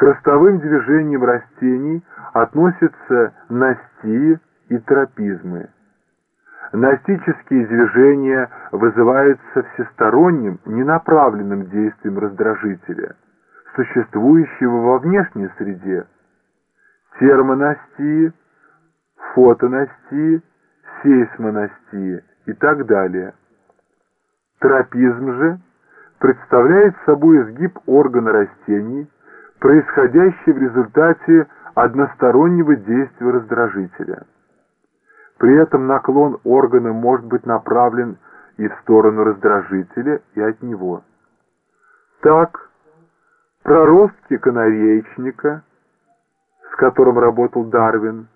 К ростовым движениям растений относятся настии и тропизмы. Настические движения вызываются всесторонним, ненаправленным действием раздражителя, существующего во внешней среде. Термонастии, фотонастии, сейсмонастии и так далее. Тропизм же представляет собой изгиб органа растений, происходящий в результате одностороннего действия раздражителя. При этом наклон органа может быть направлен и в сторону раздражителя, и от него. Так, проростки канареечника, с которым работал Дарвин,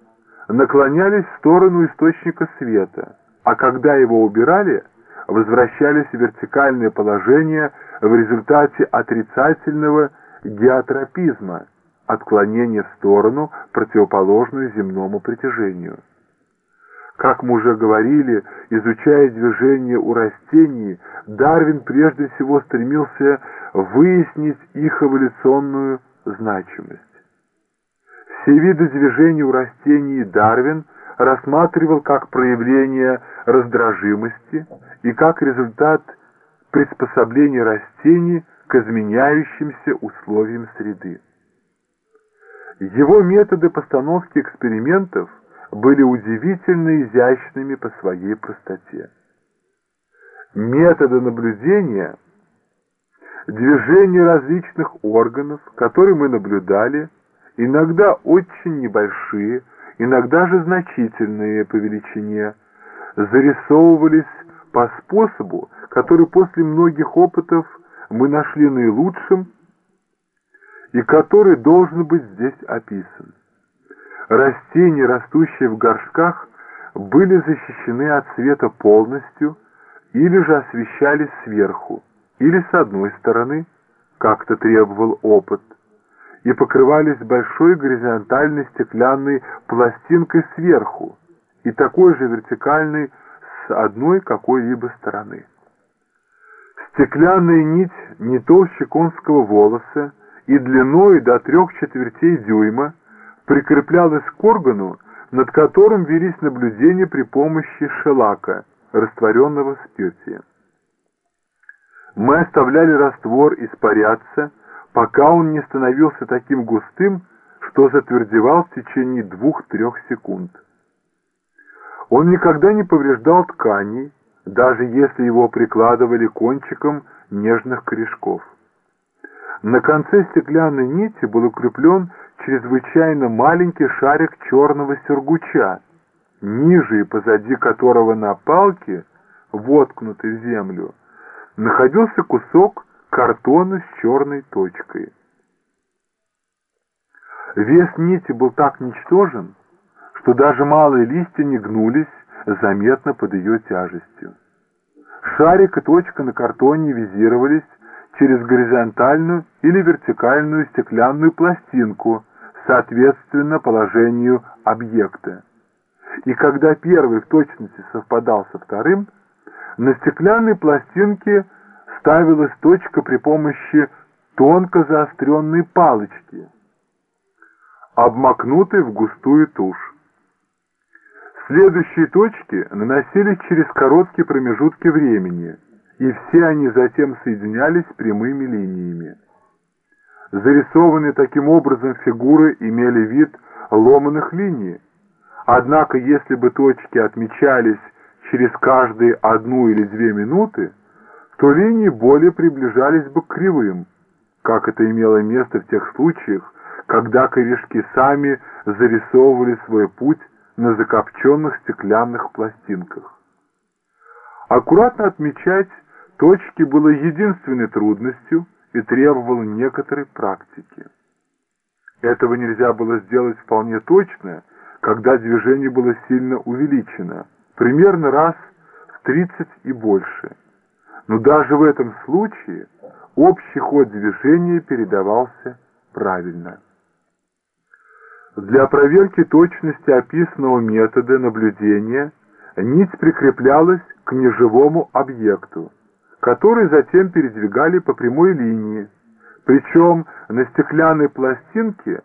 наклонялись в сторону источника света, а когда его убирали, возвращались в вертикальное положение в результате отрицательного геотропизма, отклонения в сторону, противоположную земному притяжению. Как мы уже говорили, изучая движение у растений, Дарвин прежде всего стремился выяснить их эволюционную значимость. Все виды движения у растений Дарвин рассматривал как проявление раздражимости и как результат приспособления растений к изменяющимся условиям среды. Его методы постановки экспериментов были удивительно изящными по своей простоте. Методы наблюдения, движения различных органов, которые мы наблюдали, иногда очень небольшие, иногда же значительные по величине, зарисовывались по способу, который после многих опытов мы нашли наилучшим и который должен быть здесь описан. Растения, растущие в горшках, были защищены от света полностью или же освещались сверху, или с одной стороны, как-то требовал опыт, и покрывались большой горизонтальной стеклянной пластинкой сверху и такой же вертикальной с одной какой-либо стороны. Стеклянная нить не толще конского волоса и длиной до трех четвертей дюйма прикреплялась к органу, над которым велись наблюдения при помощи шелака, растворенного в спирте. Мы оставляли раствор испаряться, пока он не становился таким густым, что затвердевал в течение двух-трех секунд. Он никогда не повреждал тканей, даже если его прикладывали кончиком нежных корешков. На конце стеклянной нити был укреплен чрезвычайно маленький шарик черного сюргуча, ниже и позади которого на палке, воткнутой в землю, находился кусок картона с черной точкой. Вес нити был так ничтожен, что даже малые листья не гнулись заметно под ее тяжестью. Шарик и точка на картоне визировались через горизонтальную или вертикальную стеклянную пластинку, соответственно положению объекта. И когда первый в точности совпадал со вторым, на стеклянной пластинке ставилась точка при помощи тонко заостренной палочки, обмакнутой в густую тушь. Следующие точки наносились через короткие промежутки времени, и все они затем соединялись прямыми линиями. Зарисованные таким образом фигуры имели вид ломаных линий, однако если бы точки отмечались через каждые одну или две минуты, то линии более приближались бы к кривым, как это имело место в тех случаях, когда корешки сами зарисовывали свой путь на закопченных стеклянных пластинках. Аккуратно отмечать точки было единственной трудностью и требовало некоторой практики. Этого нельзя было сделать вполне точно, когда движение было сильно увеличено, примерно раз в 30 и больше – но даже в этом случае общий ход движения передавался правильно. Для проверки точности описанного метода наблюдения нить прикреплялась к неживому объекту, который затем передвигали по прямой линии, Причем на стеклянной пластинке